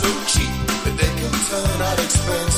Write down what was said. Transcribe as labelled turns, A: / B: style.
A: so cheap that they can turn out expensive.